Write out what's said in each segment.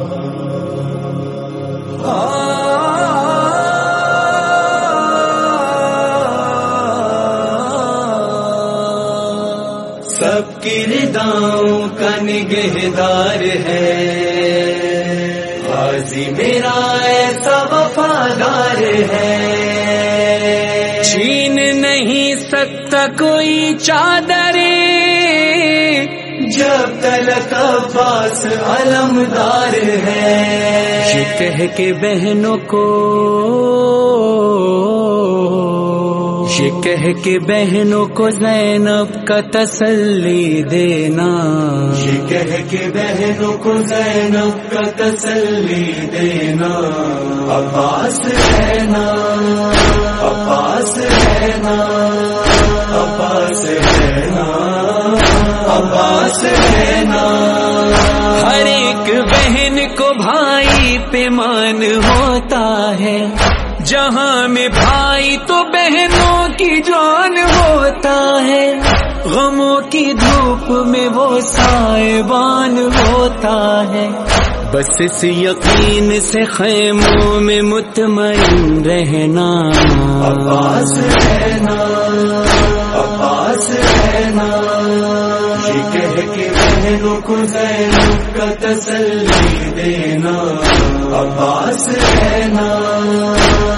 سب کی رداؤں کا نگہدار ہے۔ غازی میرا ایسا وفادار ہے۔ چھین نہیں سکتا کوئی چادر تلک عباس علمدار ہے۔ یہ کہہ کے بہنوں کو یہ کہہ کے بہنوں کو زینب کا تسلی دینا۔ یہ کہہ کے بہنوں کو زینب کا تسلی دینا۔ عباس رہنا عباس رہنا۔ عباس رہنا عباس رہنا ہر ایک بہن کو بھائی پہ مان ہوتا ہے۔ جہاں میں بھائی تو بہنوں کی جان ہوتا ہے۔ غموں کی دھوپ میں وہ سائبان ہوتا ہے۔ بس اس یقین سے خیموں میں مطمئن رہنا۔ عباس رہنا کے بہنوں کو زینب کا تسلی دینا، عباس رہنا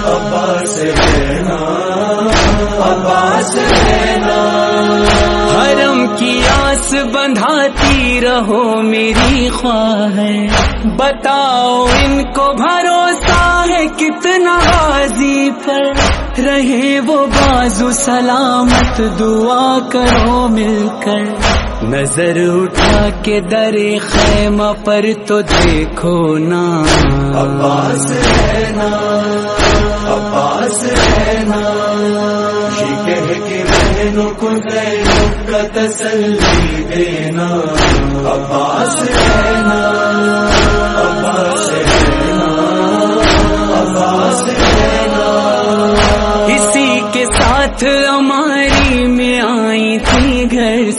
عباس رہنا عباس رہنا۔ حرم کی آس بندھاتی رہو میری خواہ۔ ہے بتاؤ ان کو بھروسہ ہے کتنا رہے وہ بازو سلامت دعا کرو مل کر۔ نظر اٹھا کے در خیمہ پر تو دیکھو نا۔ عباس رہنا عباس رہنا۔ یہ کہہ کے بہنوں کو زینب کا تسلی دینا۔ عباس رہنا۔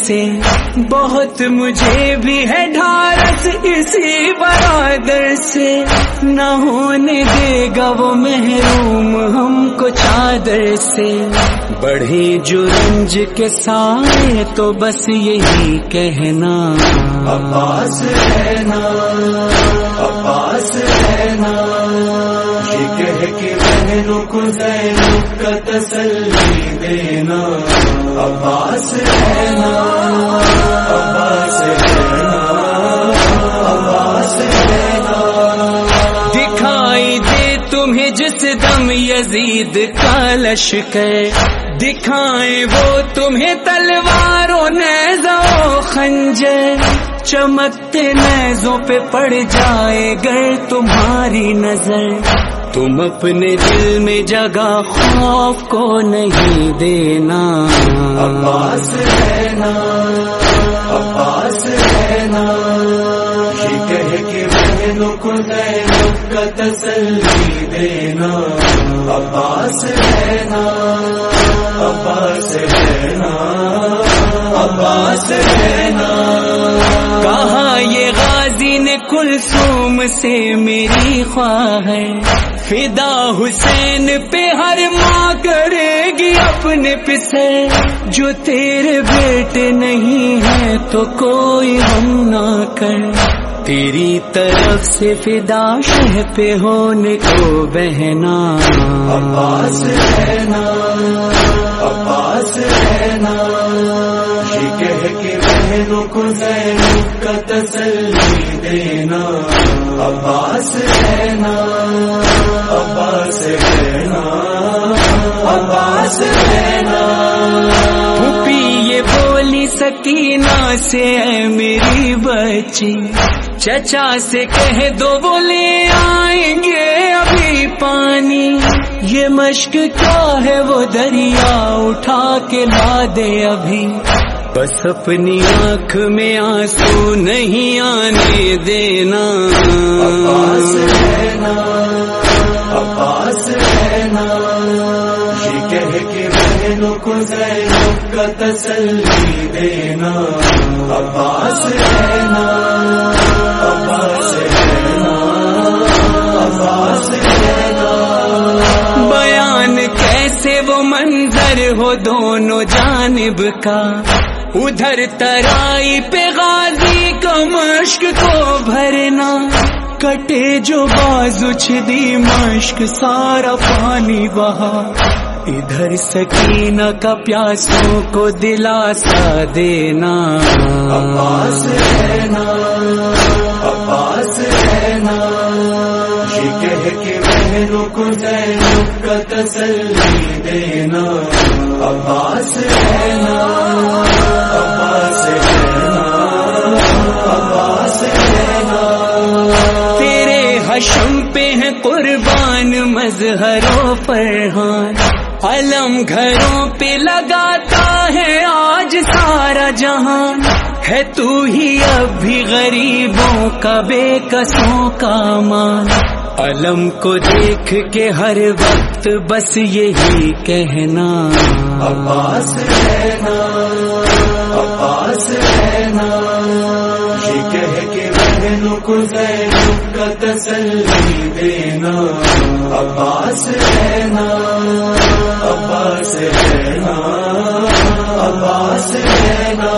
سے بہت مجھے بھی ہے ڈھارس اسی برادر سے۔ نہ ہونے دے گا وہ محروم ہم کو چادر سے۔ بڑھے جو رنج کے سائے تو بس یہی کہنا۔ عباس رہنا عباس رہنا۔ یہ کہہ کے بہنوں کو کا تسلی دینا، عباس رہنا عباس رہنا عباس رہنا۔ دکھائی دے تمہیں جس دم یزید کا لشکر دکھائیں وہ تمہیں تلواروں نیزو خنجر۔ چمکتے نیزوں پہ پڑ جائے گر تمہاری نظر۔ تم اپنے دل میں جگہ خوف کو نہیں دینا۔ عباس رہنا عباس رہنا۔ یہ کہہ کے بہنوں کو زینب کا تسلی دینا۔ عباس رہنا عباس رہنا عباس رہنا۔ کہا یہ غازی نے کلثوم سے میری خواہ ہے فدا حسین پہ ہر ماں کرے گی اپنے پسے۔ جو تیرے بیٹے نہیں ہے تو کوئی ہم نہ کر تیری طرف سے فدا شہ پہ ہونے کو بہنا۔ عباس رہنا عباس رہنا۔ یہ کہہ کے بہنوں کو زینب کا تسلی دینا۔ عباس رہنا۔ عباس رہنا عباس رہنا پھوپھی یہ بولی سکینہ سے اے میری بچی۔ چچا سے کہہ دو وہ لے آئیں گے ابھی پانی۔ یہ مشق کیا ہے وہ دریا اٹھا کے لا دے ابھی۔ بس اپنی آنکھ میں آنسو نہیں آنے دینا۔ تسلی دینا عباس رہنا عباس رہنا عباس رہنا بیان کیسے وہ منظر ہو دونوں جانب کا؟ ادھر ترائی پہ غازی کا مشک کو بھرنا، کٹے جو باز دی مشک سارا پانی بہا ادھر سکینہ کا پیاسوں کو دلاسا دینا۔ عباس رہنا عباس رہنا۔ یہ کہہ کے بہنوں کو زینب کا تسلی دینا۔ عباس رہنا عباس رہنا عباس رہنا۔ تیرے حشم پہ ہے قربان مظہر و فرحان علم گھروں پہ لگاتا ہے آج سارا جہان ہے تو ہی اب بھی غریبوں کا بے کسوں کا مان علم کو دیکھ کے ہر وقت بس یہی کہنا عباس رہنا۔ کو زینب کا تسلی دینا عباس رہنا عباس رہنا عباس رہنا۔